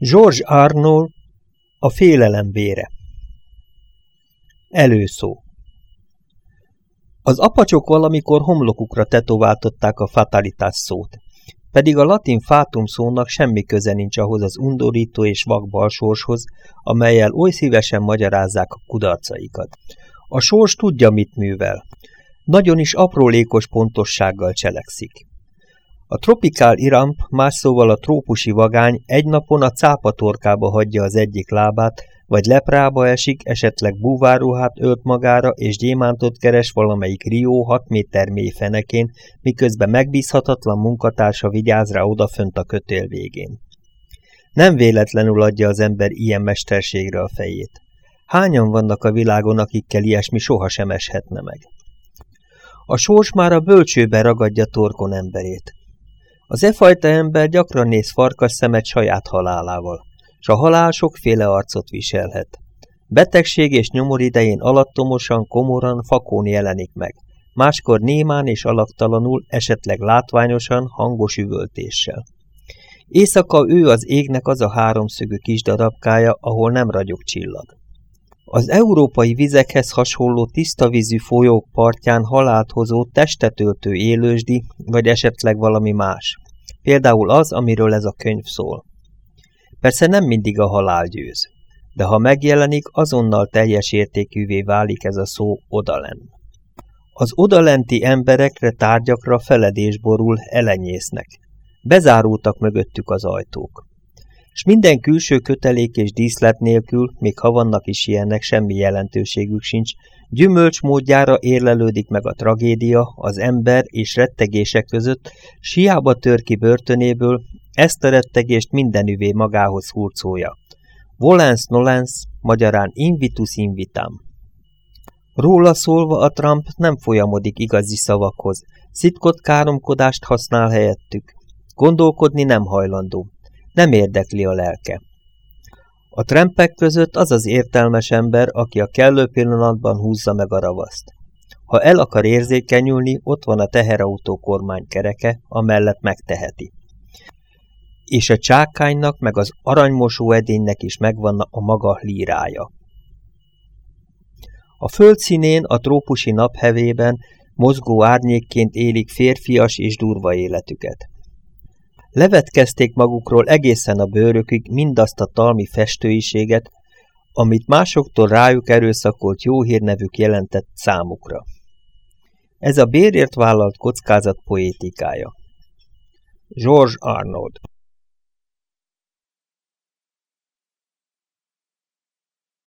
George Arnold, a félelem vére. Előszó Az apacsok valamikor homlokukra tetováltották a fatalitás szót, pedig a latin fátum szónak semmi köze nincs ahhoz az undorító és vakbal sorshoz, amelyel oly szívesen magyarázzák a kudarcaikat. A sors tudja, mit művel. Nagyon is aprólékos pontossággal cselekszik. A tropikál iramp, más szóval a trópusi vagány egy napon a cápa torkába hagyja az egyik lábát, vagy leprába esik, esetleg búváruhát ölt magára, és gyémántot keres valamelyik Rio 6 méter mély fenekén, miközben megbízhatatlan munkatársa vigyáz rá odafönt a kötél végén. Nem véletlenül adja az ember ilyen mesterségre a fejét. Hányan vannak a világon, akikkel ilyesmi sohasem eshetne meg? A sors már a bölcsőbe ragadja torkon emberét. Az e fajta ember gyakran néz farkas szemet saját halálával, s a halál sokféle arcot viselhet. Betegség és nyomor idején alattomosan, komoran, fakón jelenik meg, máskor némán és alaktalanul, esetleg látványosan, hangos üvöltéssel. Éjszaka ő az égnek az a háromszögű kis darabkája, ahol nem ragyog csillag. Az európai vizekhez hasonló tiszta vízű folyók partján halált hozó testetöltő élősdi, vagy esetleg valami más. Például az, amiről ez a könyv szól. Persze nem mindig a halál győz, de ha megjelenik, azonnal teljes értékűvé válik ez a szó odalen. Az odalenti emberekre, tárgyakra feledésborul elenyésznek. Bezárultak mögöttük az ajtók és minden külső kötelék és díszlet nélkül, még ha vannak is ilyenek, semmi jelentőségük sincs, gyümölcs módjára érlelődik meg a tragédia, az ember és rettegések között, siába tör ki börtönéből, ezt a rettegést mindenüvé magához hurcolja. Volens nolens, magyarán invitus invitam. Róla szólva a Trump nem folyamodik igazi szavakhoz, szitkott káromkodást használ helyettük. Gondolkodni nem hajlandó. Nem érdekli a lelke. A trempek között az az értelmes ember, aki a kellő pillanatban húzza meg a ravaszt. Ha el akar érzékenyülni, ott van a teherautó kormány kereke, amellett megteheti. És a csákánynak meg az aranymosó edénynek is megvan a maga lírája. A földszínén, a trópusi naphevében mozgó árnyékként élik férfias és durva életüket. Levetkezték magukról egészen a bőrökig mindazt a talmi festőiséget, amit másoktól rájuk erőszakolt jó hírnevük jelentett számukra. Ez a bérért vállalt kockázat poétikája. George Arnold